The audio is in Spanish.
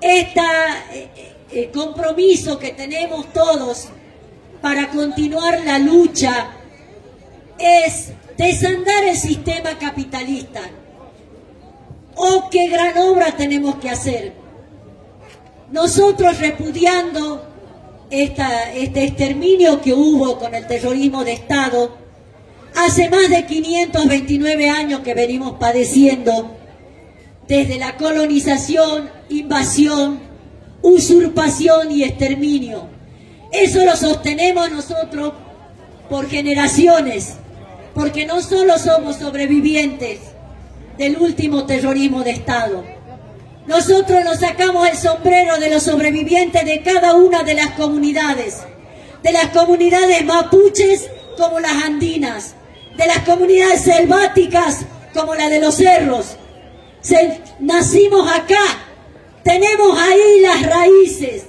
este compromiso que tenemos todos para continuar la lucha es desandar el sistema capitalista. Oh, qué gran obra tenemos que hacer. Nosotros repudiando este exterminio que hubo con el terrorismo de Estado, hace más de 529 años que venimos padeciendo, desde la colonización, invasión, usurpación y exterminio. Eso lo sostenemos nosotros por generaciones, porque no solo somos sobrevivientes del último terrorismo de Estado, nosotros nos sacamos el sombrero de los sobrevivientes de cada una de las comunidades, de las comunidades mapuches como las andinas, de las comunidades selváticas como la de los cerros. Nacimos acá, tenemos ahí las raíces.